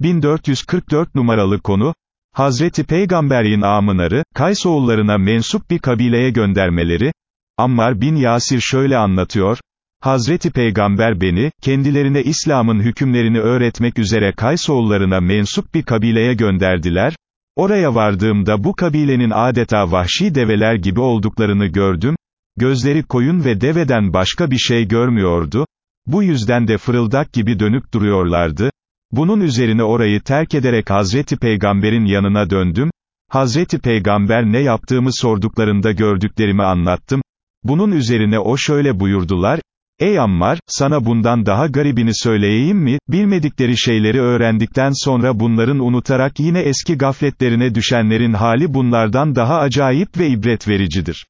1444 numaralı konu, Hazreti Peygamber'in amınarı, Kaysoğullarına mensup bir kabileye göndermeleri, Ammar bin Yasir şöyle anlatıyor, Hazreti Peygamber beni, kendilerine İslam'ın hükümlerini öğretmek üzere Kaysoğullarına mensup bir kabileye gönderdiler, oraya vardığımda bu kabilenin adeta vahşi develer gibi olduklarını gördüm, gözleri koyun ve deveden başka bir şey görmüyordu, bu yüzden de fırıldak gibi dönüp duruyorlardı, bunun üzerine orayı terk ederek Hazreti Peygamber'in yanına döndüm, Hazreti Peygamber ne yaptığımı sorduklarında gördüklerimi anlattım, bunun üzerine o şöyle buyurdular, Ey Ammar, sana bundan daha garibini söyleyeyim mi, bilmedikleri şeyleri öğrendikten sonra bunların unutarak yine eski gafletlerine düşenlerin hali bunlardan daha acayip ve ibret vericidir.